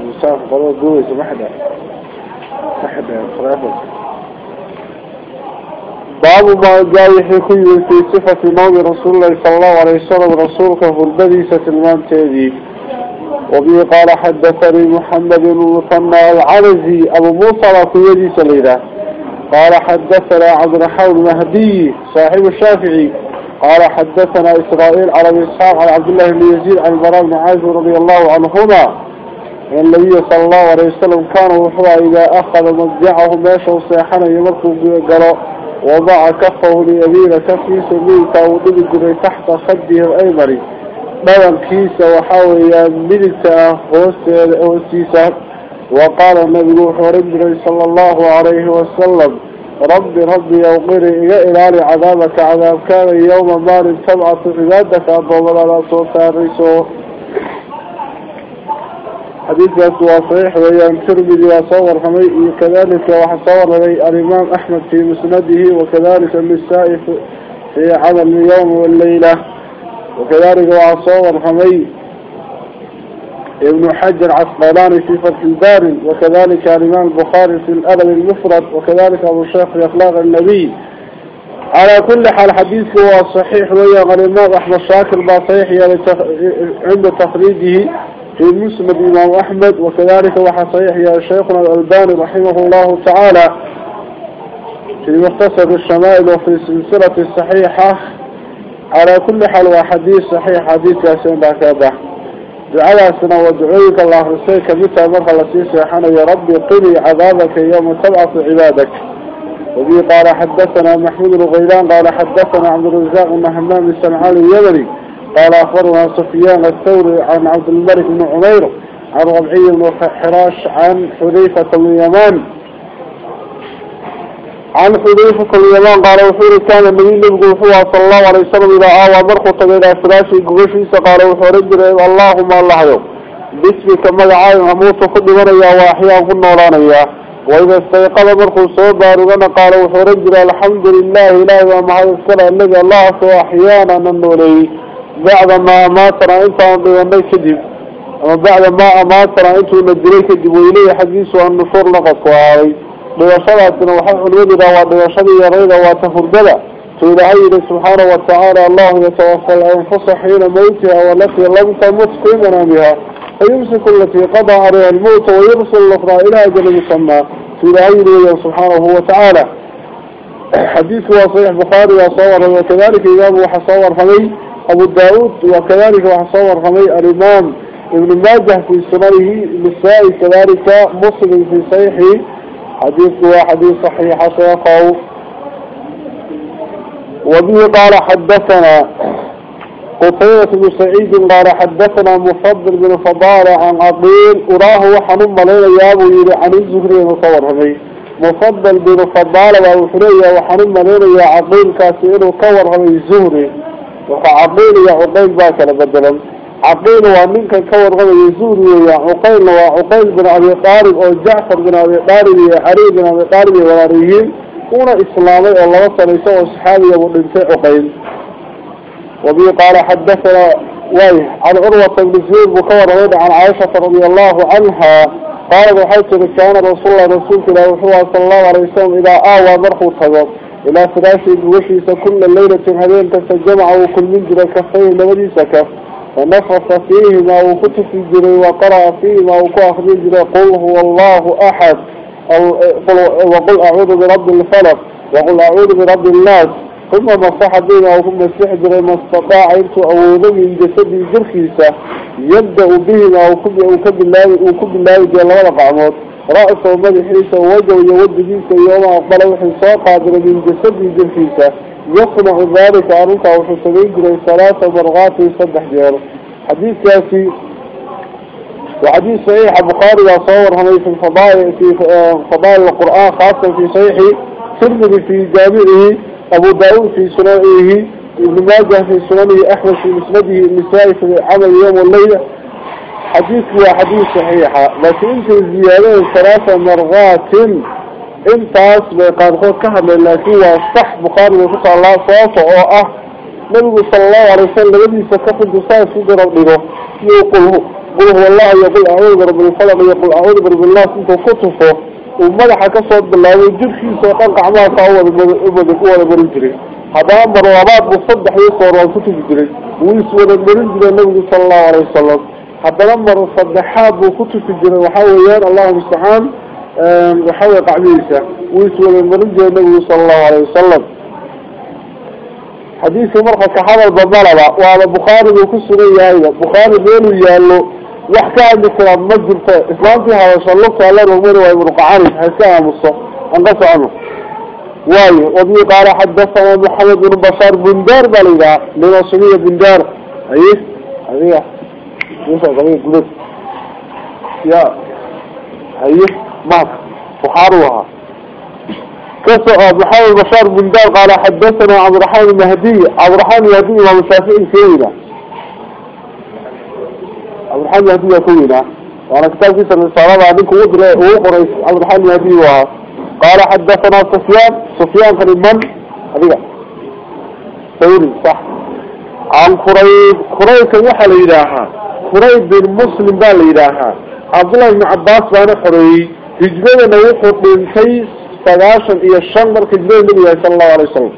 مسافر قالوا جوز باب ما جاء يحكي في صفة نوم رسول الله صلى الله عليه وسلم رسولك البديسة المان تيدي. وبه قال حدثني محمد بن المثنى العنزي أبو موسى وكيدي سليلة قال حدثنا عبد الرحمن المهدي صاحب الشافعي. قال حدثنا إسرائيل على إسحاق عن عبد الله بن يزيد عن البراء بن عازب رضي الله عنهما النبي صلى الله عليه وسلم كان وحوى إذا أخذ مضجعه ماشى وصيحنا يمرق بقراء وضع كفه ليمين كفي سميتا ودب جري تحت خده الأيمري بلن كيسة وحاوية ملتا هوسيسة وقال النبي ربي صلى الله عليه وسلم ربي ربي يوقري إلى إلى عذابك عذاب كان يوم مال سبعة عبادك أبو لا الرسول حديث صحيح ويان ترمذي وصور حمي كذلك وحصور لي الإمام أحمد في مسنده وكذلك النساء في عمل اليوم والليلة. وكذلك وصور حمي ابن حجر عسقلاني في فتح الباري وكذلك الإمام البخاري في الأدب المفرد وكذلك أبو الشيخ في أخلاق النبي. على كل حال حديثه هو صحيح ويا الإمام أحمد شاكر ما صحيح عند تخريجه في مسند الإمام أحمد وكذلك وحصيح يا شيخنا الألباني رحمه الله تعالى. في مختصر الشمائل وفي سلسلة الصحيحة على كل حال وحديث صحيح حديث ياسين باكابة جعل سنة ودعوك الله رسيك متى مرخى لسيسي حنا يا ربي قلي عذابك يوم تبعث عبادك. وبي قال حدثنا محمود الغيلان قال حدثنا عبد الرزاق بن همام السمعاني اليمني قال أخبرنا سفيان الثوري عن عبد الملك بن عمير عن ربعي بن حراش عن حذيفة اليمان. عن حذيفة اليمان قال وحور كان نبقى وحوها صلى الله عليه وسلم إذا آوى مرخطة إلى فراشي قغشيس قال وحور رجل اللهم الله يوم باسمك مدعاي أموت خد مريا وأحيا كنا ورانيا وإذا استيقظ مرخو صوبا رغنا قال وحور رجل الحمد لله إله ومعه السلام الذي الله سوى أحيانا ننوليه بعد ما أماتنا انت وانضياني كدب أما بعد ما أماتنا انت ونجري كدب وإليه حديث أن نفور وعلي ليشرعتنا وحق الودد وليشرع يريد وتفردد فإلهي سبحانه وتعالى الله يتوفى الأنفس حين موتها والتي لم تمت في منامها فيمسك التي قضى عليها الموت ويرسل الأخرى إلى أجل مسمى. فإلهي سبحانه وتعالى. حديث هو صحيح بخاري وصور. وكذلك إمام وحصور حمي. أبو داود. وكذلك وحصور حمي. الإمام ابن ماجه في سننه. النسائي كذلك مسلم في صحيحه. حديث حديث صحيح شيخه. وبه قال حدثنا قطيرة بن سعيد قال حدثنا مفضل بن فضالة عن عقيل أراه وحنم لنا يابو يري عن الزهري مصور حمي مفضل بن فضالة وحرية وحنم لنا يا عقيل كاسئل كور حمي الزهري. وعقيل يا عقيل باكنا بدلا. عقيل ومنك كور غني يزوري عقيل وعقيل بن أبي طالب أو جعفر بن أبي طالب علي بن أبي طالب وراريين كون إسلامي الله صلى الله عليه وصحابي وبنتي عقيل. وبي قال حدثنا ويه عن عروة بن زيد بكور غير عن عائشة رضي الله عنها قال وحيث كان رسول الله رسول الله صلى الله عليه وسلم إذا آوى مرخو صدر إلى فراشي بوشيس كل الليلة هذين تسجمع وكل من جرى كفيه لمدي سكف ونفخ فيه ما وكتف الجري وقرأ فيه ما وكأخذ الجري قل هو الله أحد. وقل أعوذ برب الفلق وقل أعوذ برب الناس. ثم مصح بنا وهم مسيح جري ما استطاع أنت أعوذ من جسد جرخيسة يبدأ بهما وكب الله جل وعلا عمود رأسه مدحيسة ووجه يود جيسة يوم أقبل وحي قادر من جسد جرخيسة يصنع ذلك أنك وحسنين جري ثلاثة مرغات يصدح جيره حديث كاسي وحديث صحيح بخاري وصور هنا في الفضائل في فضائل القرآن خاصة في صحيح ترمذي في جامعه أبو داود في سننه ابن ماجه في سننه أحمد في مسنده النسائي في عمل يوم والليلة حديث هو حديث صحيحة لكن انت الزيادة ثلاثة مرغات انت اصل قد قد كهب لكن هو صح مقابل وفق الله صوته. آه نبي صلى الله عليه وسلم الذي سكفل جسائي في ربنا يقول قوله والله يقول أعوذ برب الفلق يقول أعوذ برب الله سنت وكتفه ومدح كسوة بالله ويجب فيه سيطان قعمها صعوه بمدك ولا برجري هذا أمر وعباد مصدح يصور وانتك جري. ويسوى المرنجل النبي صلى الله عليه وسلم. حضر أمر الصدحاب وخطو في الجنة وحاول يار اللهم سبحان وحاول قعميسة ويسوى المرجع النبي صلى الله عليه وسلم. حديث مرحة كحال البضالة وعلى بخاري وكسرية أيضا بخاري بيلو يالو وحكا عند السلام مجلسة إسلام فيها وشالوك على الأمور ويمرق عنه هل سيها مصة أنقص عنه. واي. وابي قال حدثنا محمد بن بشار بن دار بلغا من أصنية بن دار. أيه؟ أيه. Gudad ya haye maaka bukhaari ahaa كسر محمد بشار بن دار قال حدثنا عبد الرحمن المهدي عبد الرحمن المهدي امام الشافعي كوينا عبد الرحمن المهدي كوينا وأنا كتاب في سنة الصلاة عندك ودر وقريس عبد الرحمن المهدي قال حدثنا سفيان سفيان كان من ثوري صح عن قريب قريب كان وحل قريب بن مسلم بال إلها عبد الله بن عباس من yahay sala allahu alay wasalam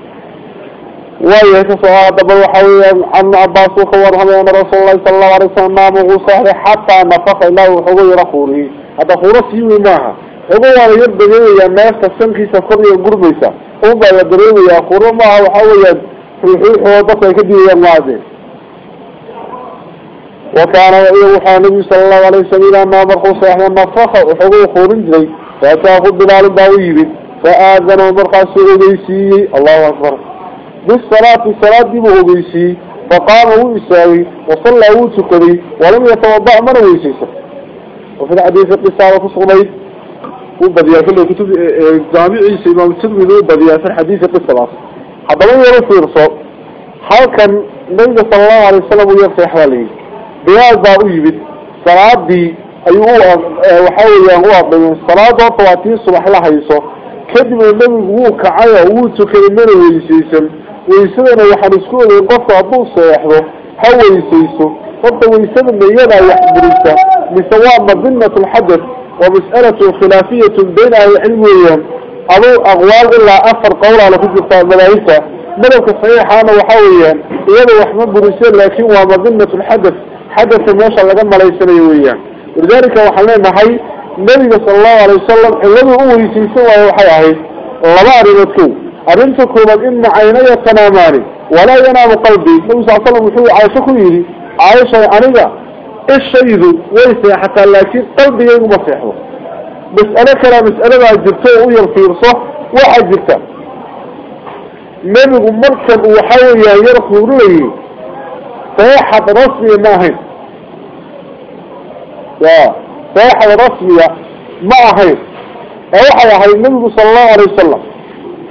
waayahay kasoo haddaba waxa weeyaan can cabaas uu ka warramay ana rasuul lahi sala allahu alay wasalam naama uu saaxday xataa nafaka ilaa uu xogo yaro kuuriyey hadda kuuro sii wey maaha xogo waa la yar dareemayaa neefta sankiisa kor iyo gurmaysa un baa la dareemayaa kuuro maaha waxa weeyaan ruuxuuxoo dadka ay ka diidayaan maade وكان وحى النبي صلى الله عليه وسلم ما مرخو صاحب النفخة وحقوه خورن جري. فأتاه بلال باويب فآذن ومرخى سعوديسي الله أكبر. بالصلاة الصلاة دي بهوبيسي فقام هو يساوي وصلى هو تكري ولم يتوضع من هو يسيسر وفي الحديث القصة وفصلي وبديا في الكتب جامعي سيما الترمذي وبديا في الحديث القصة هو يرسل هل كان النبي صلى الله عليه وسلم يرسل حواليه بياض با ايبد صلاتي اي هو وحا ويا هو بين الصلاه وطواتي الصبح لا هيسو كدب من هو كعيا هو تكلمنا ويسيسن ويسدنا وحن اسكو قف ابو سيخدو هو ويسيسو قد ويسد ميدا وحبريسا لسواء مظنه الحدث ومسألة خلافية بين العلميين أبو أغوال إلا أفر قول على فجرة الملائكة ملك الصحيح أنا وحاوليا إذا وحمد بروسيا لكن هو الحدث حدث موسى لقى ملايسنا يويا ولذلك وحلنا نحي النبي صلى الله عليه وسلم الذي هو يسي سوى وحياه. لما أردتكم أردتكم إن عيني تناماني ولا ينام قلبي. موسى صلى الله عليه وسلم عايشكم إيه عايشة أنيقة الشيذ ويسي حتى لكن قلبي يمسيحه مسألة كلا أنا ما جبته ويرفير صح واحد جبته. نبي مركب وحاول يرفير ليه صيحة رسمية ماهي. يا صيحة رسمية ماهي. اوحي يا النبي صلى الله عليه وسلم.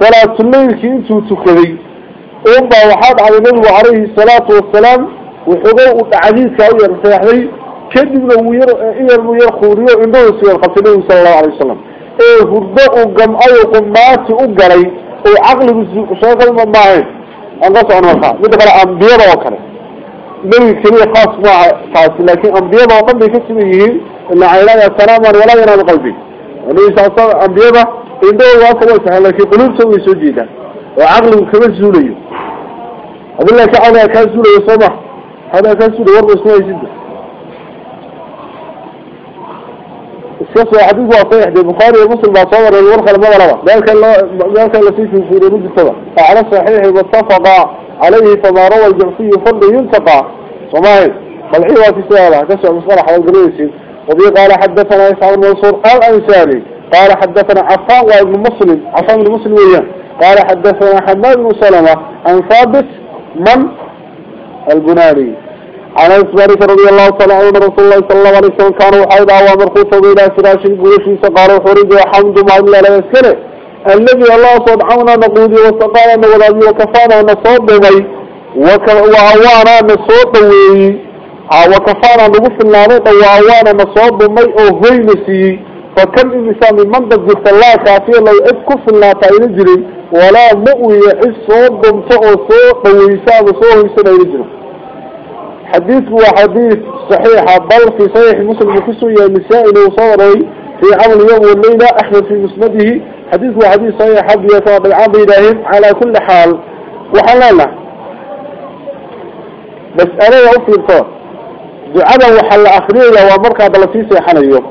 فلا تليل كنتو تخذي انبا وحاد على النبي عليه الصلاة والسلام وحضوه العزيز كأير صيحي كذب لو يرمو يرخوري انبو سير قتلين صلى الله عليه وسلم. إيه هرداء قم أي قمات اقري إيه عقل بسيق شاكل ماهي. انقص عنوها مدفع الانبياء وكره نبي كريه خاص مع خاص لكن أنبياء ما قد يكتبه إن عيلا يا سلام ولا ينا القلبي ونبي يعني صلى الله عليه أنبياء ما إن دو واقف وسهل لكن قلوب سوي سجيدا وعقل كبير سوري أقول لك أنا كان سوري صباح أنا كان سوري ورد سوري جدا. الشخص الحديث هو صحيح دي بخاري ومسلم بصور الورخة لما غلبه ذلك الله سيكون في رمض الصباح أعلى صحيح المتفقى عليه فما روى الجعفي فضل ينتقى وماهي ملحي وفي سيارة كسر مصطلح والقريسي وبي قال حدثنا إسحاق بن منصور الأنساني قال حدثنا عفان وابن مسلم. عفان بن مسلم قال حدثنا حماد بن سلمة عن ثابت من؟ البناني. عن اسمارك رضي الله تعالى عنه رسول الله صلى الله عليه وسلم كانوا حيدا ومرخوصا إلى فراش قريش سقاروا حرج وحمد ما إلا لا يسكره الذي الله صدعونا نقودي وسقانا ولادي وكفانا نصوب بي. وعوانا نصوب بي. وكفانا نقف النانيط وعوانا نصوب بي وهي نسي فكم إنسان من جبت الله كافية لو إذ كف الله تعالى جري. walaa ma-wiya cid soo dumto oo soo dhaweysa ama soo hoysana ila jiro xadiidku waa xadiid saxiixa bal fii saxiixi في عمل يوم والليلة أحمد في مسنده. حديث وحديث صحيح حق يطاب العام إلهيم على كل حال. وحلالة. بس أنا أفضل الطار دعاء وحل أخرية لو أمرك أبلسيس يا اليوم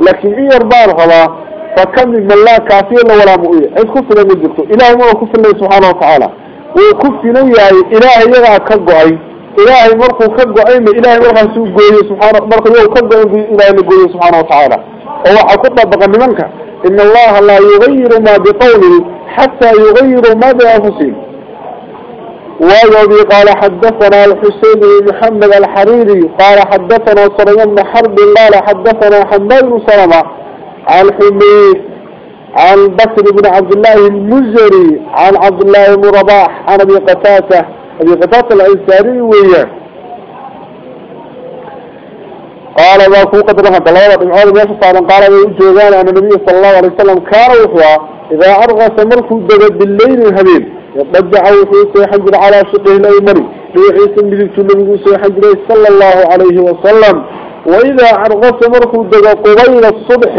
لكن إيه أربار هلا فكم من الله كافير ولا مؤية؟ إذ كفر من الدكتور إله ما كفر الله سبحانه وتعالى. وكفر نوي أي إله يرى كبعي إله مرقو كبعي إله مرقو سبحانه مرقو يرى كبعي إله مرقو سبحانه وتعالى. وحكوطة بغنبانك إن الله لا يغير ما بقوله حتى يغير ما بأفسه وذي قال حدثنا الحسين محمد الحريري قال حدثنا صريم حرب الله حدثنا حمد المسلمة الحميد عن بكر بن عبد الله المزري عن عبد الله المرباح عن أبي قتاته أبي قتاته الإنساني وياه قال ما فوق قدرها الله بن ماشي قال قال جوغان أن النبي صلى الله عليه وسلم كان وحوا إذا أرغس مركو دغ بالليل الهبيل يضجع وحي سيحجر على شقه في عيسى مدينة النبي سيحجر صلى الله عليه وسلم. وإذا أرغس مركو دغ قبيل الصبح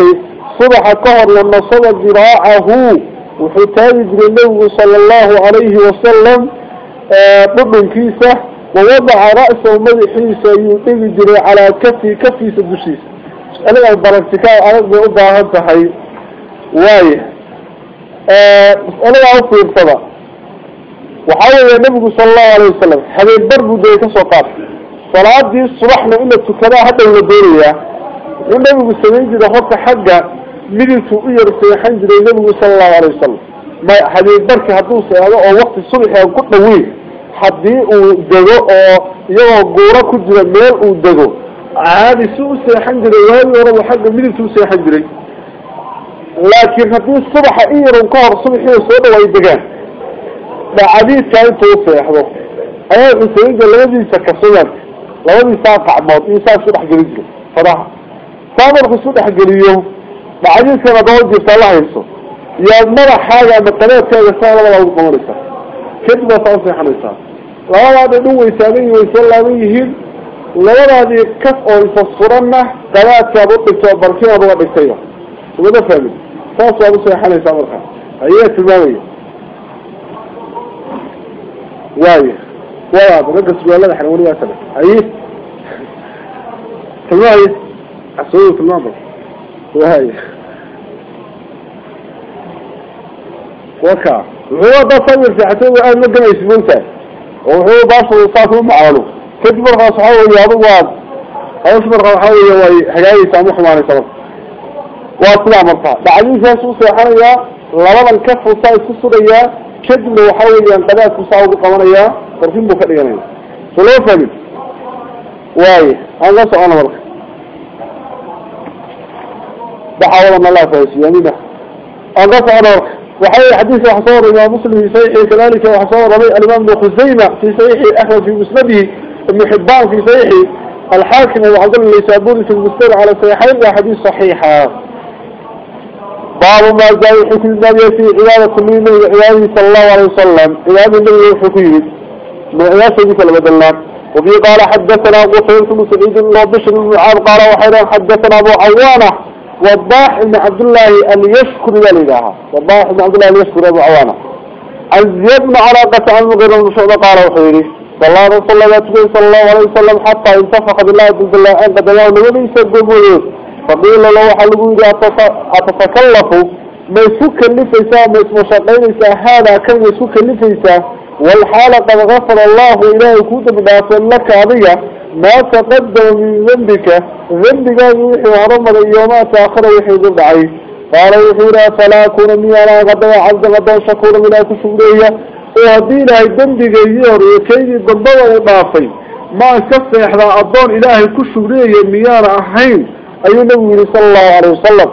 صبح كهر لما صدى ذراعه. وحتاج النبي صلى الله عليه وسلم ضمن كيسه ووضع رأسه مدحيسة يطيق جري على كفي كفي سدشيس أنا البركتكاء أنا بأبا هنتحي وايه أنا أعطي الصلاة وحاول النبي صلى الله عليه وسلم. حبيب بربو دي كسوقات. صلاة دي الصبحنا إلا تكلا حتى الودورية والنبي سمين جدا خط حقا مدلتو إير سيحان جدا النبي صلى الله عليه وسلم. ما حبيب بركة هدوسي هذا أو وقت الصبح يكون طويل haddii uu dego oo iyagoo guuro ku jira meel uu dego caadi si u seexan jiray waagi horaba xagga midigta u seexan jiray laakiin haddii subaxa in yarun ka hor subaxii soo dhawaay degaan dhacadiidkaa intuu seexdo ayaa xuseynta labadiisa kasayan labadiisaa qacmood iyo saa isu dhexgelin jiro fadaha saa markuu isu dhexgeliyo dhacadiidkana daba jirta la hayso yaad madaxaaga ama qabeedkaaga saa labadaa ugu qabanaysaa kadib baa saa useexanaysaa لوابد دوي سامي وسلاميهم لوابد كف أو فصرنا ثلاثة بطة بركين أبغى بكتير وماذا فهمي فاصة بس يا حالي سامرها أيها تباوية واي وابد نقص بيالله نحن ولي أسنة أيه تباوية أسوية تنظر واي وكا هو بصور في حسوبي أنا مجمع يسبونتها oo wuxuu baashu saas u macaalo kadib markaas waxaa weeye adigu waad hawsha markaa waxaa weeye way hagaagaysaa ama xumaanaysa marka waa sidaa marka dhacdiisaas u seexanayaa labadan kafu saa isku surayaa kadibna waxaa weeyaan qadaadku saa ugu qabanayaa barkin buu ka dhiganaya so loo fahmin وحي حديث وحصور الإمام مسلم في صحيحه كذلك وحصور الإمام ابن خزيمة في صحيحه أحمد في مسنده ابن حبان في صحيحه الحاكم وعبد الله النيسابوري في المستدر على صحيحين وحديث صحيحة. باب ما جاء حكم النبي في عبادة من عباده صلى الله عليه وسلم. عبادة النبي الحكيم من عبادة سيدك الله وفي قال حدثنا أبو سعيد بن سعيد بن بشر بن عام قال وحيدا حدثنا أبو عوانة وضاح بن عبد الله أن يشكر والدها وضاح بن عبد الله أن يشكر أبو عوانة. عن زياد بن علاقة عن مغير بن قال وحيري صلى الله عليه وسلم صلى الله عليه وسلم حتى انتفق بالله عز الله أن قد الله نبي يسجبه فقيل له حلقوا إذا أتتكلفوا ما يسوك اللفيسا ما شقينيسا هذا كان يسوك اللفيسا والحالة قد غفر الله إلهي كنت بدافع لك هذه ما تقدم من ذنبك. ذنبك وحي ورمض يوما تأخر وحي ذنب عيه قال وحيرا فلا أكون ميانا غدا عبد غدا شكورا من أكو شكرية وهدي لها ذنبك يهور وكيدي ضبضا وضافي ما كفت إحدى أضون إلهي كو شكرية ميانا أحين. أي نبي صلى الله عليه وسلم.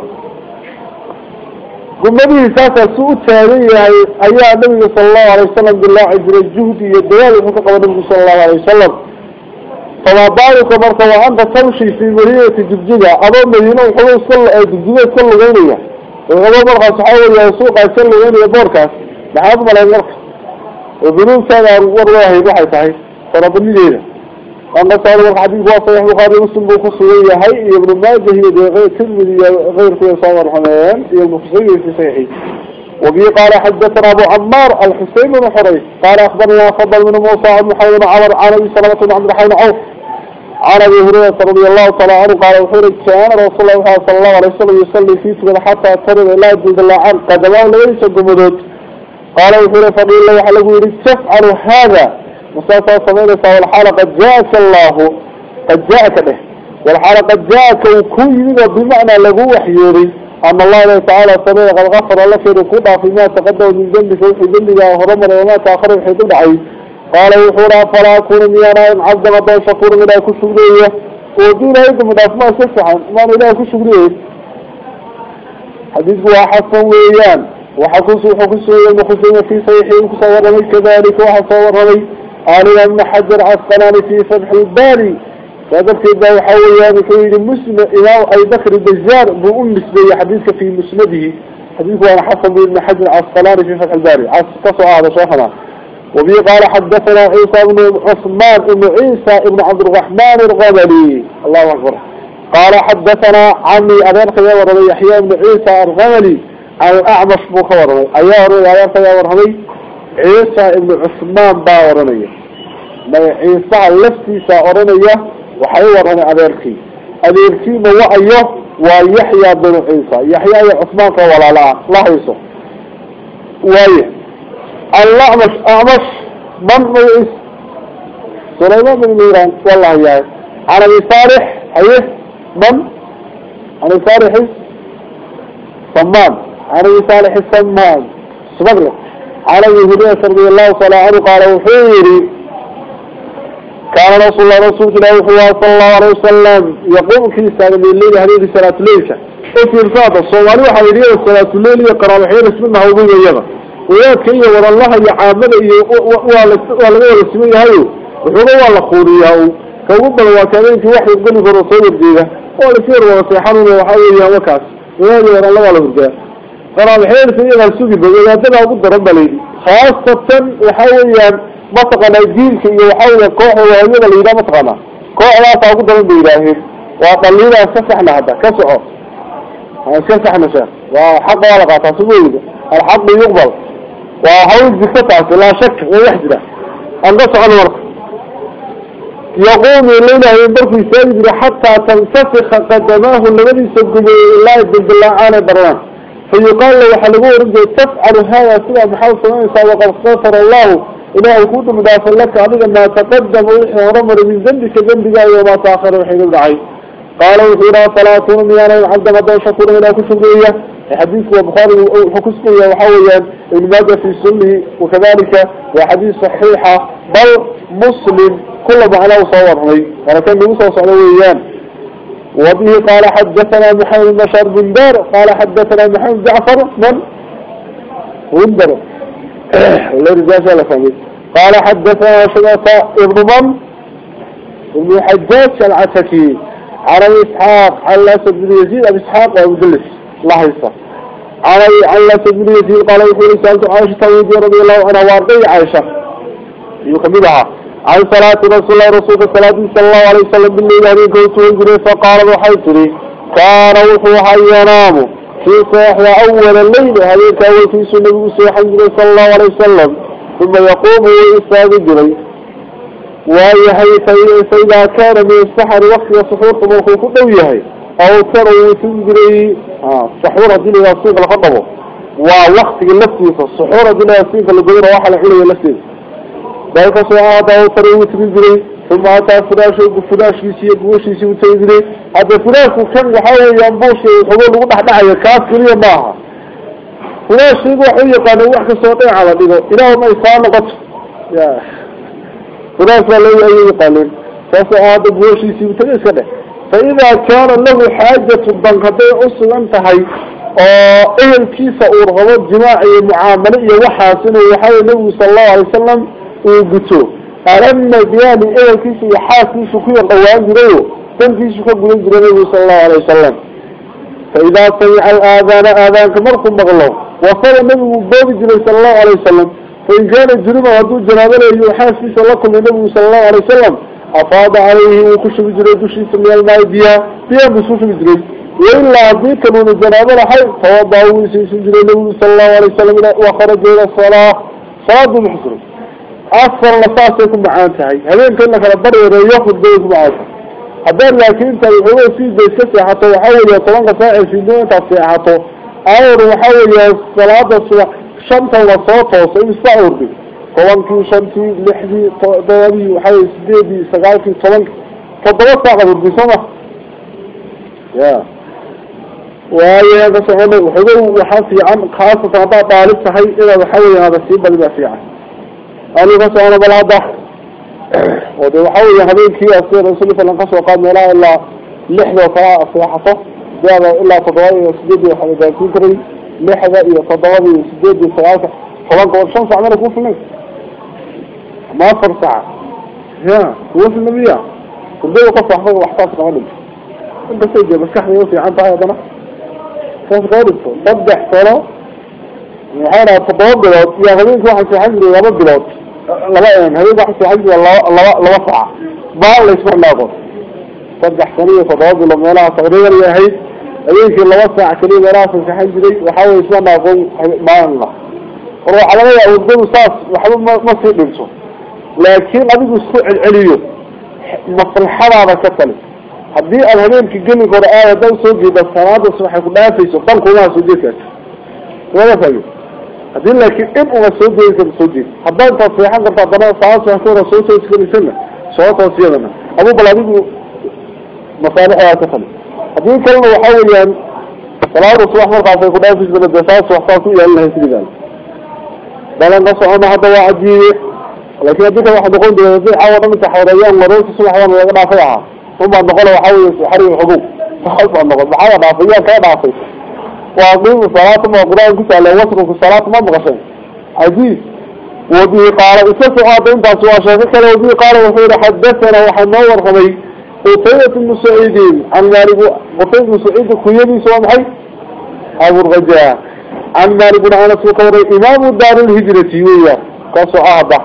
قمني ساسا سوء تاريه أيها النبي صلى الله عليه وسلم بالله عجر الجهد يدوال النبي صلى الله عليه وسلم. فبابايك مرتوى عنده تمشي في مرية الجبجية أمام مدينة وحلو صلى الجبجية صلى غيرية. وغلو مرقى صحاول يسوق صلى غيرية بوركة. لحظة ملا يمرك وبنون سانة الوار واهي بحي صحي فنبني لينا أنه صار مرقى حديث واصل يحلو خاري مسلم بخصوه يا هي يا ابن ماذا هي غير كلمة غير في صلى الرحمن يا مخصوه في صحيحي وبي قال حدثنا أبو عمار الحسين بن حريث. قال أخبرنا فضل من موسى بن حيان عمر عن أبي سلمة بن عبد الحيان عوف عن أبي هريرة رضي الله تعالى عنه قال وحيرك كان رسول الله صلى الله عليه وسلم يصلي في سجن حتى ترد إلى جلد الله عنه قدمه ليس قمدود قال وحيرة فقيل له حلقه يريد تفعل هذا. مسافة صميلة والحال قد جاءك الله. قد جاءك به. والحال قد جاءك وكل بمعنى له وحيوري أن الله تعالى صميلة قد غفر لك ركوضا فيما تقدم من ذنبك وفي ذنبك وهرمنا وما تأخر في عيد قال وحورا فلا أكون ميانا عبد الله شكور من أكو شكرية. ودون أيضا أسماء سفحا ما من أكو شكرية. حديث هو حسن ويان وحكوس وحكوس ويان وخسين في صحيحين كصور رمي كذلك وحصور رمي. قال أن حجر عسقلان في فتح الباري. فذلك إذا حويان كيد مسلم إمام أي ذكر الدجار بأم نسبة حديثك في مسنده. حديث هو حسن بن حجر عسقلان في فتح الباري. عسقصوا هذا شيخنا. وبه قال حدثنا عيسى بن عثمان بن عيسى بن عبد الرحمن الغملي الله أكبر. قال حدثنا عمي أبان خيار رضي يحيى بن عيسى الغملي عن الأعمش بخور أيها رضي أبان خيار رضي عيسى بن عثمان باورنية ما عيسى لفتي ساورنية وحيور رضي أبانكي أبانكي موعيه ويحيى بن عيسى. يحيى عثمان ولا لا لا يسو ويه الأعمش أعمش من رئيس سليمان بن ميران والله يا. عن أبي صالح أيه؟ من عن أبي صالح صمان عن أبي صالح الصمان سبق عن أبي هريرة رضي الله تعالى عنه قال وحيري كان رسول الله رسول الله صلى الله عليه وسلم. يقوم كيسا من الليل هذه صلاة الليل. وفي الفاتح الصومالي وحيرية صلاة الليل يقرأ الله يعامل إيه ولا ولا سميه هايو وحنا ولا خوريه كوبا وكانين في واحد يقول في الرسول الجيدة ولا سير ولا سيحانون وحاول يا وكاس. ويادي ورا الله ولا برجع ترى بحير في إيه السوق بقى يادنا وقد رب لي. خاصة وحاول يعني منطقة الدين في وحاول الكوح وهي اللي ده منطقة كوح لا تعقد رب إلهي. وقليلا سفحنا هذا. كسعه. كسحنا شيخ وحق ولا الحق يقبل. وهو بفتعة لا شك ويحجر النص على الورق يقوم إلينا ينبر في حتى تنفسخ قدماه الذي سجد الله جل الله على بران فيقال له حلقوه رجل تفعل هذا سنة بحال سنة وقد غفر الله إله يكون مدافع لك عليك ما تقدم ورمر من ذنبك ذنبك وما تأخر وحيد الدعي قال وحيرا صلاة ميانا عبد الله شكور أكو شكرية حديث وبخاري وحكسه وحويا ابن ماجه في سنه وكذلك وحديث صحيحة. بل مسلم كل معناه صور لي أنا كان موسى صلويان وبه قال حدثنا محمد بشر بن دار. قال حدثنا محمد جعفر. من؟ وندر. الذي جاء سأل قال حدثنا شبكة ابن من؟ ابن حجاج العتكي عن إسحاق عن الأسد بن يزيد أبي إسحاق وأبو دلس يسر علي على سبيل يزيد قال يقول سألت عائشة رضي الله عنها وارضي عائشة يكملها عن صلاة رسول الله رسول صلى الله عليه وسلم بالليل هذه كنت انجري فقال وحيتري كان وحوحا ينام. في صيحة أول الليل هذه كان في سنة صيحا صلى الله عليه وسلم. ثم يقوم ويستاذ ويحي فإذا كان من السحر وقت سحور فمرخوك دويهي أو ترى تنجري آه سحورة دي لها سوق لخطبه ووقت اللفتيسة السحورة دي لها سوق لقدر واحد الحلية اللفتيسة ذلك سعادة أو ترى تنجري ثم أتى فراش وفراش يسي يقوش يسي وتنجري. هذا فراش وكان يحاول ينبوش لقد أحد حاجة كاس كلية معها فراش يقول حوية قالوا وحكي صوتين على دينه. إله ما يسال لقط يا. فراش لا يأيي قالين فسعادة قوش يسي وتنجري. كده فإذا كان له حاجة الضنقضي أصلا انتهي أهل كيسة أرغبات جماعي معاملية وحاسنة وحاول النبي صلى الله عليه وسلم وقتوه ألما بياني أهل كيسة يحاسن شكوية قوان جريه كان كيسة قوان جريه النبي صلى الله عليه وسلم. فإذا سمع الآذان آذان كمركم مغلو وصل النبي بوبي جل صلى الله عليه وسلم. فإن كان جنوبا هدو جنابه يحاسس لكم النبي صلى الله عليه وسلم. أفاض عليه وكش بجري دشي سمي الماء بيها بيها بسوس بجري وإلا هدي كانوا جنابه لحي فوضعوا ويسيس بجري النبي صلى الله عليه وسلم وخرج إلى الصلاة. صلاة محسن أصفر لصاص يكون معانتها هذين كنا كالبر يأخذ بيكم معانتها هذين لكن يحوي في بيسكسي حتى يحاول يطلق سائل في دون تصيحته أور يحاول صلاة الصبح. شمتا وصوته. وصيب السعور بي طوانكي شمتي لحدي دوابي وحاول سديدي سقالكي طوانكي فضوات ساقب البسمة يا وهي هذا سعوده وحضو وحاسي عن خاصة عطاء طالب صحي إذا بحاول هذا السيب بل بأسيعه قالوا بس أنا بلا ودي وحاول هذين كي أصير رسول الله قصة وقال لا إلا لحظة وفراء صياحته جاء إلا تضوائي وسجدي وحبيباتي كري لحظة إيا تضوائي وسجدي وصياحته طبعا قول الشمس عمال يكون في الناس ما أكثر ساعة. يا هو في النبي كل ده وقف أحمد وحطاس نعلم أنت سيدي بس كحني يوفي عن أنا. أبنى فاس غارب صدح صلاة. وحالة تطوب بلوت يا غريب واحد في حجر يا رب بلوت لبقين هذي واحد في حجر لوفع ما الله يسمع الله صدح صلية تطوب لمنالها صغرية يا هيد. أليس اللي وسع كريم راسه في حجري وحاول يسمع ما أقول ما الله. روح على رأي أودين وصاص. وحبوب ما سيد بلسون لكن أبيض السوء العليو مثل حرارة كتلي هذه الهنين في جن القرآن دان صدي بس هذا صبح يقول لا في سلطان كلها صديك ولا في هذي لكن ابو صدي كم صدي هذان تصيح عن قطع دماغ صار صحيح رسول صلى الله عليه وسلم صار تصيح لنا أبو بلادي مصالح يا كفل هذي كلمة وحاول يعني صلاة الصبح مرفع في قدام في جبل الدساس وحصل فيه الله يسلم بلان قصوا أنا هذا وعجيب noqon doona hadii caawa dhan inta xawreeyaan wareerka subaxdan laga dhaafay ahaa unbaa noqona waxa weeye xarig xuguw saas baa noqon maxaa dhaafay yaa kaa dhaafay وأقيم الصلاة ما قرآن كسا لو وصلوا في الصلاة ما مغشين عجيب. وبه قال إساسوا آدين تاسوا شاكك وبه قال وحير حدثنا وحنور خمي قطية المسعيدين. عن مالك قطية المسعيد خيالي سوى محي أبو الغجاء عن مالك بن عنس وقوري إمام دار الهجرة ويا قصوا آبا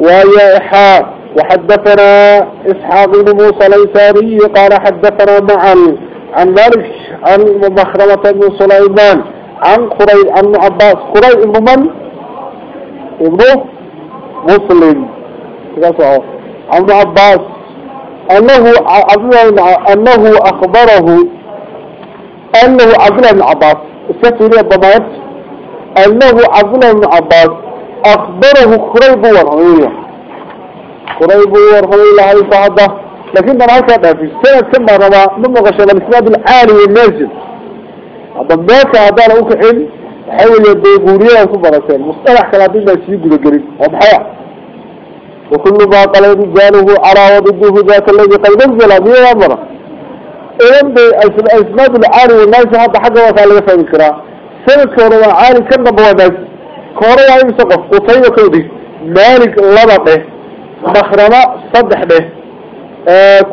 ويا إحاء. وحدثنا إسحاق بن موسى الأنساري قال حدثنا معا عن مالك عن مخرمة بن سليمان عن قريب عن عباس. قريب ابن من؟ ابنه مسلم. عن عباس. أنه أنه أخبره أنه عبد الله بن عباس أنه عبد الله بن عباس. أخبره قريب ورغوية قريب ورغوية هذه صعبة لكن أنا هكذا في السنة كما رضا من غشب الإسناد العالي والنازل ضمناك هذا لو كحل حاول يدوريها وكبرتين مصطلح كلابين ما يسيب لقريب وضحيا وكل ما قال رجاله على وضده ذاك الذي قد نزل به أمره. إذن الإسناد العالي والناس حتى حاجة فهم الكراء سنة كورا عالي كان بوادك كورا عالي سقف قطيب كودي مالك لبقه مخرمة صدح به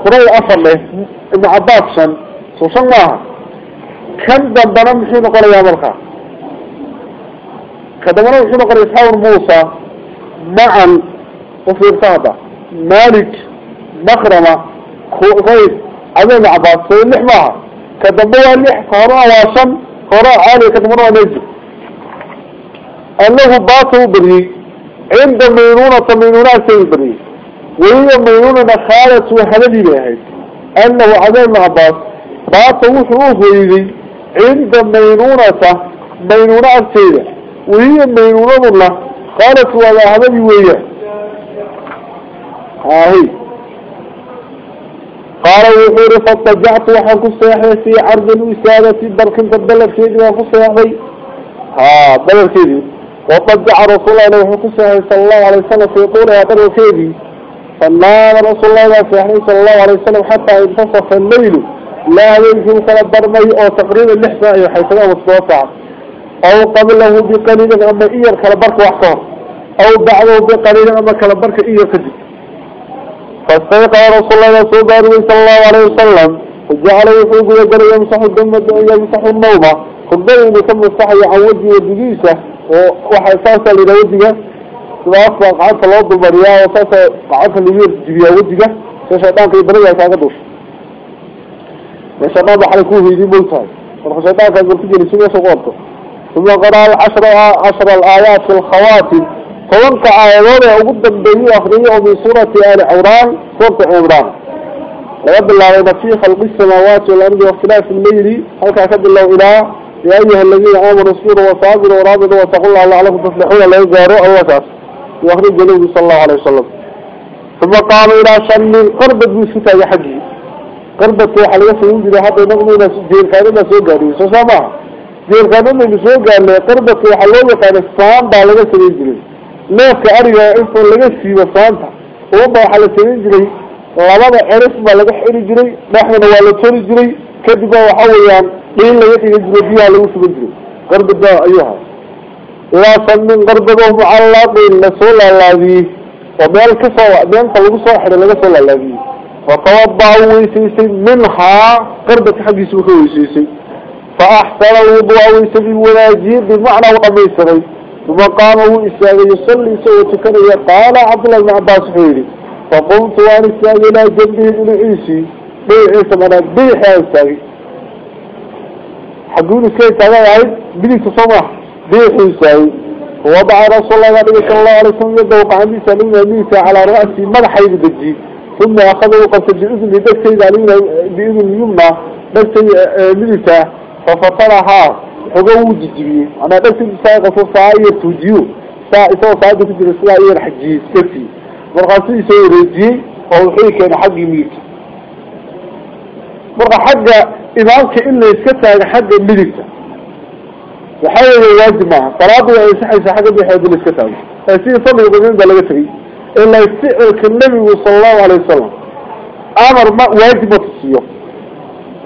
كوري أفر له ابن عباس شن سوشن الله كم دبنا محين قول يا مرخا كدبنا محين قول إسحاق موسى معا وفي ارتابة مالك مخرمة خويد عبد عباس سوى اللح معها كدبوا اللح قراء واشم قراء عالي كدبنا نجي أنه باطه بري عند مينونة مينونة سيد بري وهي مينونة خالة وحلالي بهاي أنه عبد عباس باطه وحروف ويدي. عند مينونة مينونة سيدة وهي مينونة الله. قالت ولا هذا ويا هاي قال وحور فاتجعت وحن كسيحي في عرض الوسادة بركن كيدي وحن كسيحي ها بلغ كيدي وطجع رسول الله وحن كسيحي صلى الله عليه وسلم في طولها بلغ كيدي فنام رسول الله صلى الله عليه وسلم حتى انتصف الليل. لا يمكن كلا برمي أو تقريبا اللحظة حيث لا مستوسع أو قبله بقليل اما اير كلا برك وحكاه أو بعده بقليل اما كلا برك اير كجي فاستيقظ رسول الله صلى الله عليه وسلم. وجعل يفوق يقر يمسح الدم يمسح النوم. خطبه إنه كم مستحي عن وجه وواحد أساسا لنا سبا أصلا قعدت الله ضد المرياء وأساسا قعدت اللي جبيا وجهه شيطان كي بريا كاقدوش الشيطان بحركوه يدي ملتهي والشيطان كان قلت لي سنة سقوطه ثم قرأ العشر عشر الآيات في الخواتم. فوانك آيات وقد بني أخرية من سورة آل عمران. سورة عمران. رب الله رب في خلق السماوات والأرض واختلاف الليل. هل كاتب الله إله؟ يا أيها الذين آمنوا اصبروا وصابروا ورابطوا واتقوا الله لعلكم تفلحون لا يزاروا الله تعالى وأخرج النبي صلى الله عليه وسلم. ثم قام إلى شن بسكة حقي قربت وحا لغا سيين جري حتى نقضينا جير كاننا سوء قاري سو سامع. جير كاننا سوء قاري قربت وحا لغا كان لغا سيين جري نوك أريا إنفو لغا سيبا سامتا وما وحا لغا سيين جري labada ceris baa laga xiri jiray dhexdana waa la tori jiray بين لا يتجد فيها لوسو بدري قرب الداء أيها. لا صنن قرب الله معلق إن الله بي وبالك سواء بين طلب صاحر لك الله بي فقوضع ويسيسي منها قرب تحبي سوك ويسيسي فأحسن الوضوع ويسيسي ولاجيه بمعنى وميسري ثم قاموا إسلامي يصلي سوى تكري قال عبد الله عباس حيري. فقلت وان إسلامي لا جنبه من عيسي. بيحي سمنا بيحي أستاذي حقوني كي تاغي عيد بني تصمح بيع عيسى ووضع رسول الله صلى الله عليه وسلم يده وقعني سليم ميسى على رأسي مدح يبدجي ثم أخذه قصد بإذن لدك سيد علينا بإذن اليمنى. بس ميسى ففطرها. حقوه جيجي أنا بس ساقة صفائية توجيو ساقة صفائية تجري سلائية الحجي سكتي. markaasuu isoo wareejiyey oo wuxuu keenay xaggii midigta marka xagga imaamka in la iska taago xagga midigta waxa weeye waajib maaha salaada waa ansaxaysa xagga bixeed la iska taago ee sidii fadliga badin baa laga tegay ilaa ficilka nebigu sala allahu alayh wasalam amar ma waajib ma tusiyo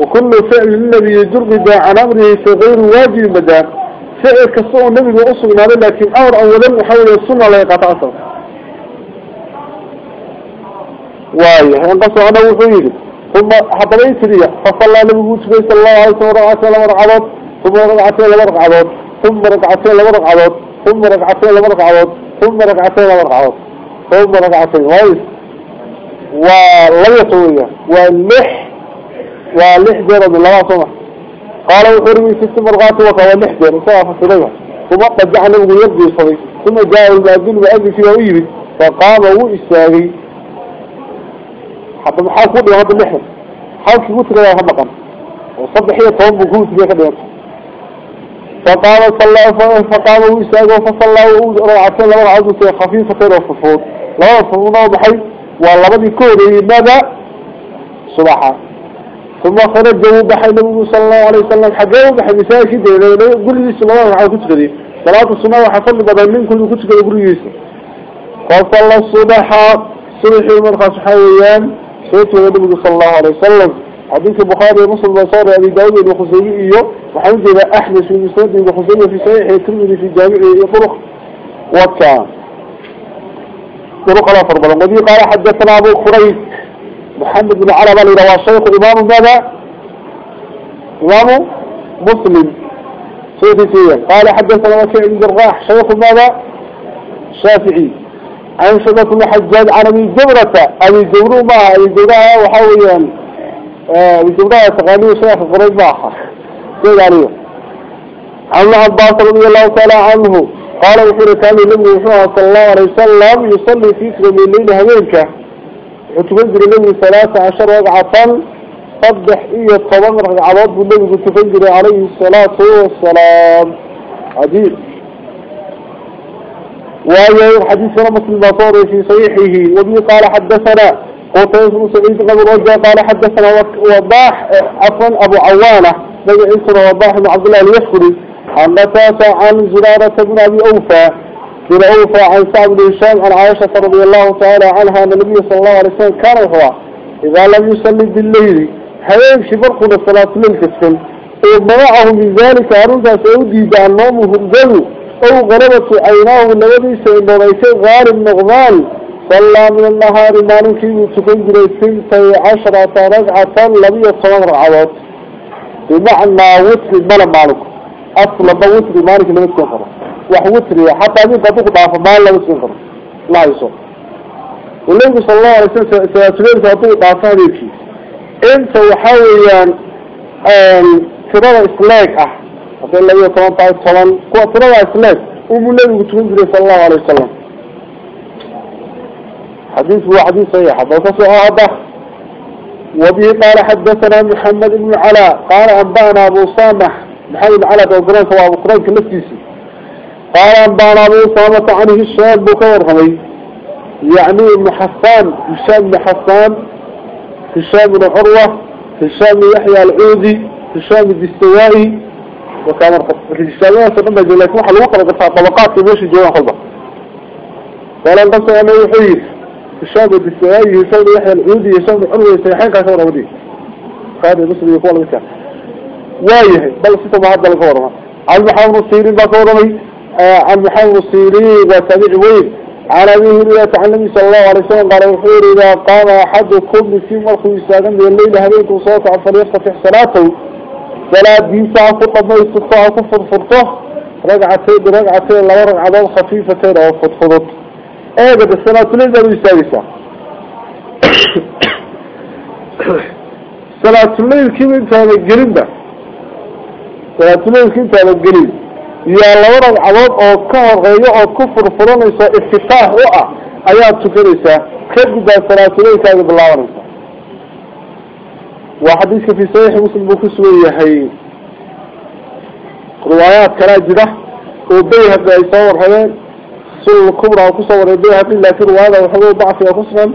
وكل فعل النبي يجر عن أمره في غير واجب مدى فعل كسوء النبي وأصل لكن أمر أولا وحول السنة لا يقطع أثر وايه انقصوا أنا وحيد ثم حضرين سريع فصلى نبي صلى الله عليه وسلم ركعتين لمرقعات ثم ركعتين لمرقعات ثم ركعتين لمرقعات ثم ركعتين لمرقعات ثم ركعتين لمرقعات ثم ركعتين وايه ولم يطوية واللح واللح جرد الله سمح قال وحرمي ست مرقعات وقوى اللح جرد سواء فصلها ثم قد جعل نبي يبدو صديق ثم جاء المأذن وأذن في ويري فقام وإستاغي حتى محاول كل هذا اللحن حاول كيوت لها مقام. وصبح هي طوب وكوت بيها كده فقام صلى فقام ويساق فصلى ورعتين لما عزوا خفيفة وففوت لا يصلون بحي. والله بدي كوري ماذا؟ صباحا. ثم خرج بحي. النبي صلى الله عليه وسلم حقه بحي. مساكد قل لي صلى الله عليه وسلم صلاة الصلاة وحصل بدل من كل كتك يقول يسر فصلى الصبح. صبحي مرخص حويان سيد النبي صلى الله عليه وسلم حديث البخاري ومسلم وصار أبي داود وخزيمي وحمد إلى أحمد في مسند وخزيمي في صحيح الترمذي في جامعه طرق وكان طرق الأفر بلنقدي قال حدثنا أبو خريج محمد بن عرب إلى الشيخ إمام ماذا؟ إمام مسلم سيدي قال حدثنا وكيع بن جراح شيخ ماذا؟ شافعي شبك الحجاج عن أبي جبرة أبي جبرو ما أبي جبرها وحاويا أبي جبرها تقاليه شيخ قريب معها سيد عليه. عن عباس رضي الله تعالى عنه. قال وحير كان النبي صلى الله عليه وسلم يصلي في من الليل هذيك وتفجر النبي ثلاثة عشر ركعة. صبح إيه طبعا ركعات بالنبي وتفجر عليه الصلاة والسلام. عجيب. وهي حديثنا مسلم باطوري في صحيحه وبه قال حدثنا قوتيس بن سعيد بن رجع قال حدثنا وضاح عفوا أبو عوانة بن عيسى وضاح بن عبد الله اليشكري عن نتاسة عن زرارة بن أبي أوفى بن أوفى عن سعد بن هشام عن عائشة رضي الله تعالى عنها أن النبي صلى الله عليه وسلم كان هو إذا لم يصلي بالليل هيمشي برقنا صلاة الليل كسفل ومنعه من ذلك أرنتا سعودي بأن نومه الجو أو غربت عيناه الذي سيندريسي غالب نغضان صلى من النهار مالكي تكون سنتي عشرة رجعة لم يصور رعوات بمعنى وصل بلا مالك أصلا بوتري مالك لما تكون خرا وحوتري حتى أمين قدوك ضعف مال لما تكون خرا لا يصور والنبي صلى الله عليه وسلم سيأتلين فأطوك ضعف هذه إنت وحاوليا ترى إسلاك أح وقال الله يطلع طبعا طبعا قوة ترى إسلاك أم النبي تنزل صلى الله عليه وسلم حديث هو حديث صحيح بس هذا وبه قال حدثنا محمد بن علاء قال أنبأنا أبو صامح محمد بن قريش وأبو قريش كالنسيسي قال أنبأنا أبو صامة عنه الشام بكور همي يعني ابن هشام بن هشام بن عروة هشام يحيى العودي هشام الدستوائي وكان الدستوائي سنما جلت واحد وقرأ طبقات في ماشي جوان خلبة. قال أنقص أنا يحيي هشام الدستوائي هشام بن يحيى العودي بن عروة يسيحين كان ودي هذا مسلم يقول لك وايه بل ستة هذا الكورة عن محمد السيرين بكورمي عن محمد السيرين بتابع وين عن أبي هريرة عن النبي صلى الله عليه وسلم. قال وحور إذا قام أحدكم في مرخو يستاذن من الليل هبيت صوت فليفتح صلاته؟ ساعة فقط ما يستطاع كفر فرطه رجعتين برجعتين لو رجعتين خفيفتين أو فضفضت أجد الصلاة ليلة ويستاذسة صلاة الليل كيف انت هذا الجريم ده صلاة الليل كيف انت هذا الجريم يا لورا العوض أو كهر غيو أو كفر فرنسا افتتاح وقع ايات تكريسا كبدا صلاة الليل كاذا بالله ورنسا وحديثك في صحيح مسلم بكسوية هي روايات كراجدة وبيها بأيصور هذين سنة الكبرى وكسور بيها لكن رواية وحضور ضعف وكسرا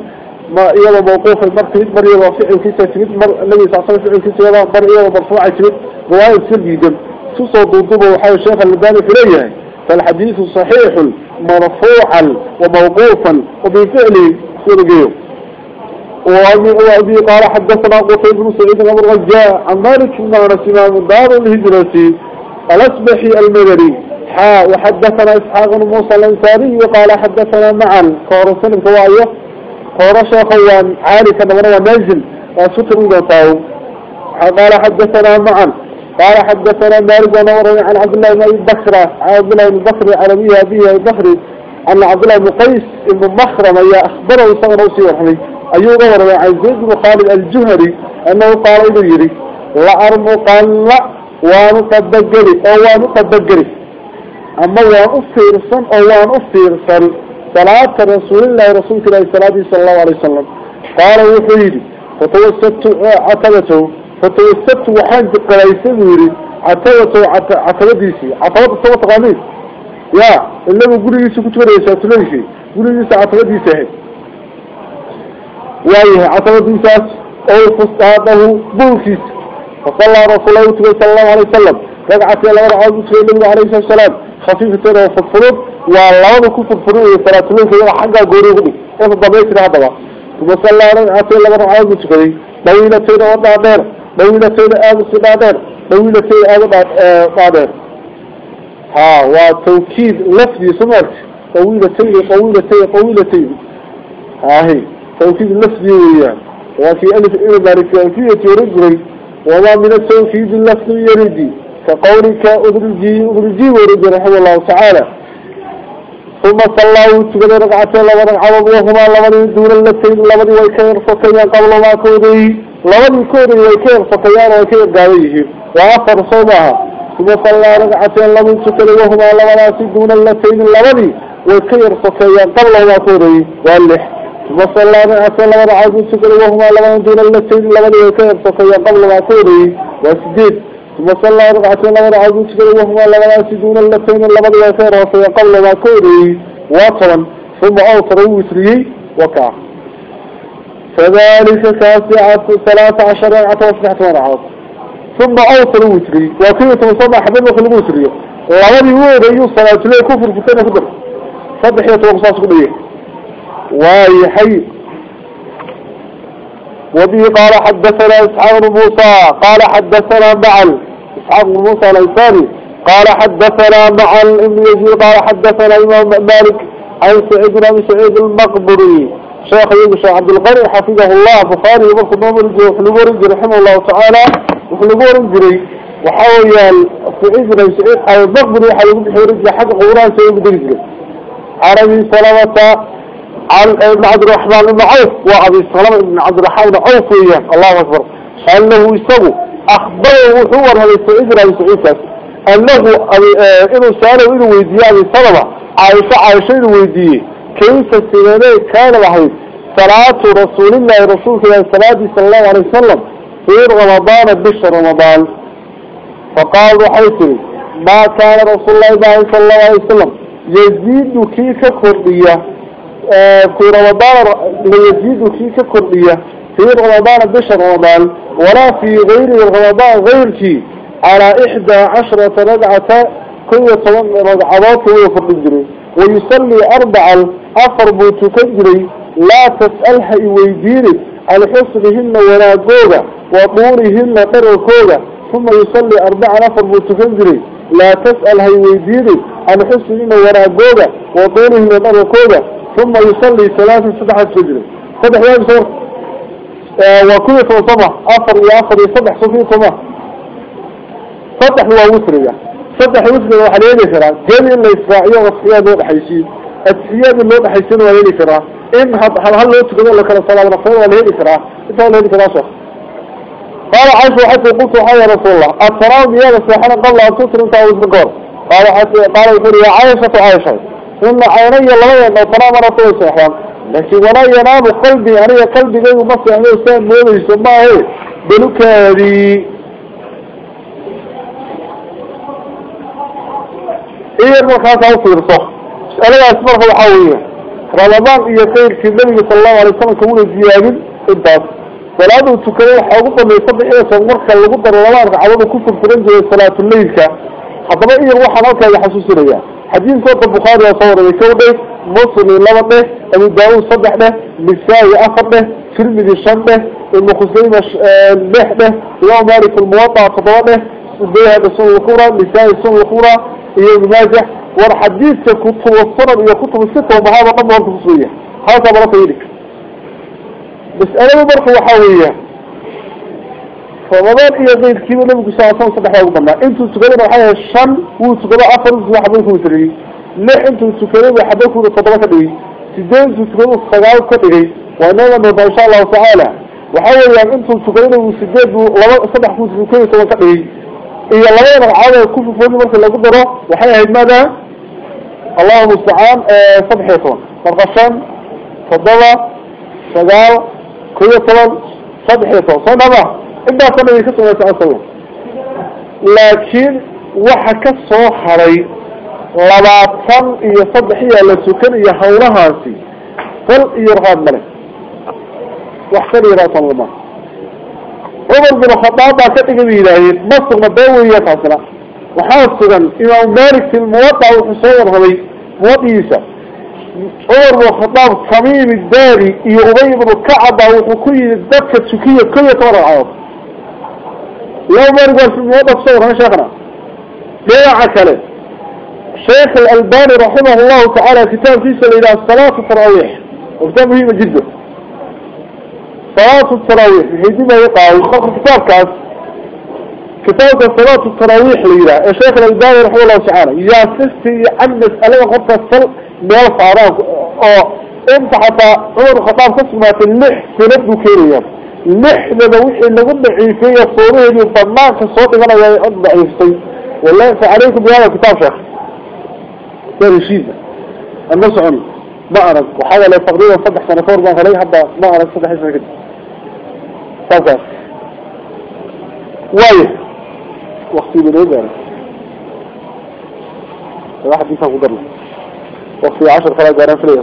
ما إيضا موقوف المركز مر إيضا فعل كيسا تمد مر النبي صلى الله عليه وسلم مر إيضا مرفوعة رواية سلبي جدا تصور ضدوبه وحاول الشيخ اللباني في فالحديث صحيح مرفوعا وموقوفا وبفعله سرقيه وأبي قال حدثنا قتيب بن سعيد بن رجاء عن مالك بن أنس إمام دار الهجرة. الأصبحي المدني حاء وحدثنا إسحاق بن موسى الأنصاري وقال حدثنا معا كوايه كور شيخوان عالي كان مرة نازل وستر وقطاو قال حدثنا معا قال حدثنا مالك ونور عن عبد الله بن أبي بكر عن عبد الله بن بكر عن أبيه أبي بكر أن عبد الله بن قيس بن مخرم صلى الله عليه وسلم أيوه ورد عن زيد بن خالد الجهري أنه قال إذا يري لأرم قال لا ونقدقري أو ونقدقري أما ونفيرسا أو ونفيرسا صلاة رسول الله رسول الله صلى الله عليه وسلم. قال وحيدي فتوسدت عتبته فتوسدت وحان قريسة يري عتبته عتبديسي عتبت الصوت غاميس يا اللي بقول يسي كنت وريسا تلوشي قول يسي عتبديسي وايه عتبة إنساس أو فستاده بوكيس فصلى رسول الله صلى الله عليه وسلم. يا الله عز وجل عليه الصلاة والسلام. خفيفة وفضفرود والله كفر فرود صلاة الله كي حقا قولي إذا ضبيت هذا ثم صلى رقعت يا الله عز وجل طويلتين وضع دير طويلتين آب السبادير طويلتين آب بعدير ها وتوكيد لفظي سمعت. طويلتين طويلتين طويلتين ها هي. توكيد اللفظي وياه وفي ألف إبارك فيه رجل وما من التوكيد اللفظي يريدي كقولك أدرجي أدرجي ورد رحمه الله تعالى. ثم صلى وتقدر رقعتين لمن عوض وهما لمن دون اللتين لمن ويكير فكيان قبل ما كودي. لمن كودي ويكير فكيان ويكير قاويه وآخر صومها. ثم صلى رقعتين لمن تكر وهما لمن دون اللتين لمن ويكير فكيان قبل ما كودي. واللح وصلى وسلم رعاك سكر وهما لمن دون اللتين لمن يكير فكي قبل ما كوري وسديد وصلى رعاك رعاك سكر وهما لمن دون اللتين لمن يكير فكي قبل ما كوري وطرا ثم أوتر وسري وكع فذلك كاسعة ثلاثة عشر رعاة وصنعة رعاك ثم أوتر وسري وكيف تصنع حبيبك المسري. لمن يوري صلاة لي كفر فتنة كبر صدح يتوقصاص قليه واي حي وبه قال حدثنا إسحاق بن موسى قال حدثنا معل إسحاق بن موسى الأنصاري قال حدثنا معل ابن يزيد قال حدثنا إمام مالك عن سعيد بن سعيد المقبري شيخ يوسف عبد الغني حفظه الله بخاري نومر وحلبور رحمه الله تعالى وحلبور جري وحاول سعيد بن سعيد المقبري بحوري حق قوران سيد بدرجة عربي سلامة عن ابن عبد الرحمن بن عوف وأبي سلامة بن عبد الرحمن بن عوف وياه الله أكبر. أنه يسوي. أخبره وحور هذا سعيد بن سعيد أنه إنه سأله إنه ويديه أبي سلامة عائشة عائشة إنه ويديه كيف السنانين كان وحيد صلاة رسول الله رسول الله صلى الله عليه وسلم في رمضان بشهر رمضان. فقال وحيثري ما كان رسول الله صلى الله عليه وسلم يزيد كيك كردية. في رمضان يزيد كيك كردية في رمضان بشهر رمضان ولا في غير رمضان غير كي على إحدى عشرة رجعة كل طبعا رجعات ويفرد الجري ويصلي أربع أفر بوتكجري لا تسألها ويديرك عن حسنهن ولا جوجا وطولهن طرقوجا ثم يصلي أربع نفر بوتكنجري لا تسألها ويديرك عن حسنهن ولا جوجا وطولهن طرقوجا ثم يصلي ثلاثة صدحة سجري صدح يا بصور وكل صبح أفر يا أفر يصدح صفي صبح صدح هو وسرية صدح وسرية وحليلي فرع جميل الإسرائيل والصياد والحيشين السياد اللي وضحيسين وهيلي فرع إن هل هل لو تقول لك الصلاة والرسول ولا هيلي فرع إنت ولا هيلي فرع شخص قال عائشة حتى قلت يا رسول الله التراب يا سبحانه قبل أن تسر أنت بقر قال حتى قال يقول يا عائشة عائشة. إن عيني الله التراب أنا طول سبحان لكن ولا ينام قلبي أنا قلبي غير مصر يعني أستاذ مولي يسماه إيه؟ بلوكاري إيه المكان أوصل صح أنا أسمعه وحاوية رمضان إيا خير في النبي صلى الله عليه وسلم كمون الزيادة إنتاس صلاة التكرير حاوقة من يصبح إيه صمرك اللي قدر رمضان عوض كفر فرنجة صلاة الليل حتى ما إيه روحا نوكا يحسوس ليا حديث صوت البخاري وصور يكوده مصر لبطه أبو داود صدح له نسائي أخر له ترمذي الشم له المخزيمة اللح له يوم مالك الموطع خطواته بيها بسنة الأخرى نسائي السنة الأخرى هي الماجح والحديث كتب والصنم هي كتب الستة ومهابة قبل هذا مرة يلك مسألة مرة وحاوية فرمضان إيا غير كيما نبقى ساعة صدح يوم الله انتو تقولوا الحياة الشم وتقولوا أفر وحبيكم تري ليه انتو تقولوا وحبيكم تطبق دي سيدين انتو تقولوا الصغار كتري وانوما نبقى إن شاء الله تعالى وحاول يعني انتو تقولوا سيدين صدح كنتو تقولوا كتري إيا الله ينعاد كفر فولي مركز اللي قدره وحيا هيد ماذا الله المستعان صدحيتون فرقشان فضلة شغال كوية طلب إبدا صدحة يكسر ويتعصر لكن وحكا صوحري لباطن إيا صدحية لسكن إيا حولهاسي فل إيا رغاد ملك. وحكري رأس الله. عمر بن الخطاب كتب إلهي مصر مدوية تاسنا وحاصلا إمام مالك في الموضع وتصور هذي. موضيسة عمر بن الخطاب تميم الداري. إيه أبي بن الكعبة وحكوية الدكة السكية كل عوض لو مالك في تصور هنا شيخنا ليه عكله شيخ الألباني رحمه الله تعالى كتاب في سنة إلى الصلاة التراويح وكتاب مهم جدا. صلاة التراويح هيدي ما يقع. ويخاف كتاب كاس. كتاب صلاة التراويح ليلة. الشيخ الألباني رحمه الله تعالى. يا عن مسألة غطة الصل ميال صعراف أو أنت حتى عمر الخطاب تسمى اللح في نبدو كيريا اللح لنوحي اللي قد عيفية صوره اللي طماك الصوت أنا قد عيفتي والله فعليكم بهذا الكتاب شيخ. كان شيء الناس عني ما أعرف. وحاجة لا تقريبا صدح سنتور ما عليه حتى ما أعرف صدح اسمه كده صدح وايه وقتي بالإيه بقى واحد ينفع قدرنا وقتي عشر ثلاث جارين في ليه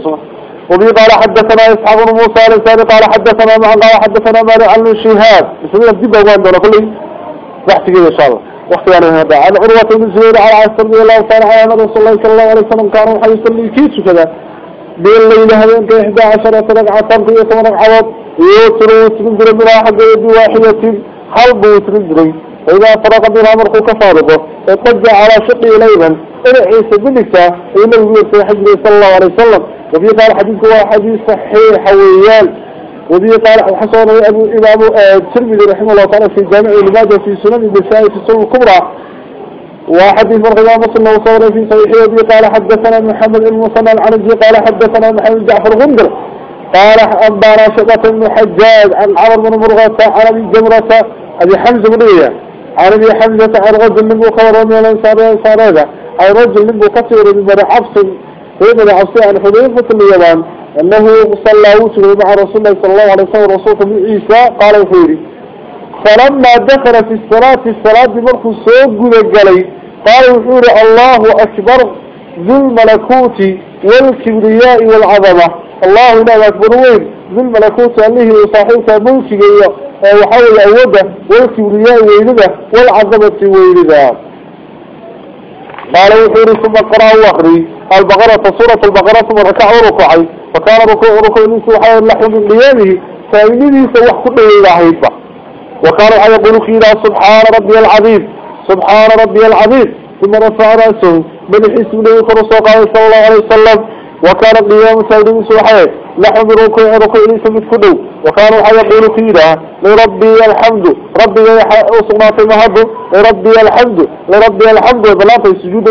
وبي قال حدثنا إسحاق بن موسى الإنساني قال حدثنا معن قال حدثنا مالي عن الشهاب بسم الله بدي بقوان دولة كله. وقتي كده إن شاء الله. وقتي أنا هذا. عن عروة بن زبير على عصر رضي الله تعالى عنه رسول الله صلى الله عليه وسلم كانوا يصلي كيس كذا بالليل هذين كإحدى عشرة ركعة تنقية ركعة يوتر وتنزل من أحد يد واحدة. حلب وتنزل وإذا فرق بها مرخو كفارضه. اتجع على شقي ليلا. إلى عيسى بلسة إلى في حجر صلى الله عليه وسلم. وفي قال حديث هو حديث صحيح ويال وفي قال حسن أبو إمام الترمذي رحمه الله تعالى في جامع لماذا في سنن النساء في السنن الكبرى. وحديث من غير مسلم وصوره في صحيحه وبي قال حدثنا محمد بن مصنع العنزي قال حدثنا محمد جعفر غندر قال أنبانا شبة بن حجاج عن عمر بن مرغة عن أبي جمرة أبي حمزة بن عن أبي حمزة عن رجل من بخار من الأنصار الأنصار هذا أي رجل من كثير من عبس ابن عبس عن حذيفة اليمان أنه صلى وسلم مع رسول الله صلى الله عليه وسلم رسول بن عيسى قال الخيري فلما دخل في الصلاة الصلاة مرخ سوق الجلي قال وحور الله أكبر ذو الملكوت والكبرياء والعظمة. الله لا أكبر وين؟ ذو الملكوت أنه صاحبك ملك وحاول أوده والكبرياء ويلده والعظمة ويلده. قال وحور ثم قرأ وأخري. البقرة سورة البقرة ثم ركع وركعي فكان ركوع ركوع نسوحي اللحم من قيامه. فإنه سوح كله إلى حيث وكان يقول خيرا سبحان ربي العظيم. سبحان ربي العظيم. ثم رفع رأسه. من حسب له فرسول صلى الله عليه وسلم. وكان قيام سيد سوحي لحم ركوع ركوع ليس مثله. وكان يقول خيرا. لربي الحمد. ربي أصغنا في مهد لربي الحمد. لربي الحمد. بلا في سجود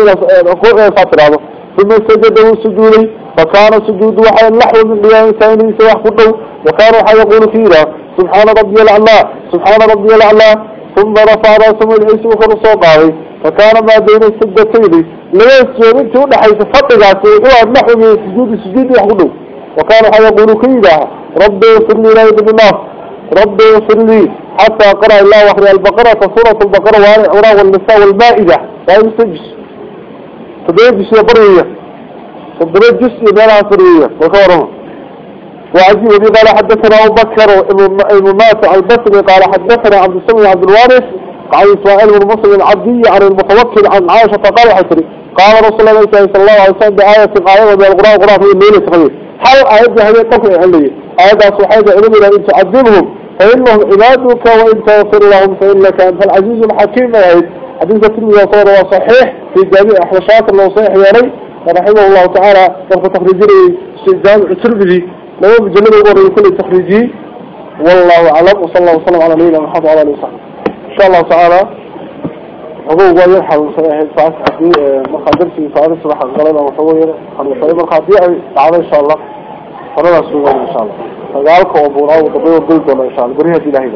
ركوع فترة ثم سجده سجودي فكان سجود وحي اللحو من قيام سيد سوحي وكان يقول خيرا سبحان ربي الأعلى سبحان ربي الأعلى. ثم رفع رأسه العيس وفرصه قاوي فكان ما بين السجدتين. لا يسجد تقول حيث فتقع سيقوها النحو من سجود السجود يحضنه وكان يقول كيدا ربي يغفر لي لا الله. ربي يغفر لي. حتى قرأ الله وحر البقرة سورة البقرة وعراء والنساء والمائدة. لا يستجس فبيت جسي برية فبيت جسي بينها فرية وكورهم وعزيز وبي قال حدثنا أبو بكر ابن ماتع البصري قال حدثنا عبد السميع عبد الوارث عن إسماعيل بن مسلم العبدي عن المتوكل عن عائشة قال حسري قال رسول الله صلى الله عليه وسلم بآية آية من القرآن القرآن في الليل الصغير حال آية هذه الطفل علي آية صحيحة إلمنا إن تعذبهم فإنهم عبادك وإن تغفر لهم فإنك أنت العزيز الحكيم. يا حديث الترمذي صار صحيح في جميع أحواشات الله صحيح يا ري رحمه الله تعالى وفي تخريجه جامع الترمذي لو بجلد الأمر كل تخريجي والله أعلم وصلى الله وسلم على نبينا محمد وعلى آله وصحبه إن شاء الله تعالى أبوه قال يرحل ساعة حدي مقادر في الصباح غلبة وصوير خلوصة مقادية تعالى إن شاء الله فلا نسوي إن شاء الله فقالك أبونا وطبيب الضلطة إن شاء الله بريها إلهي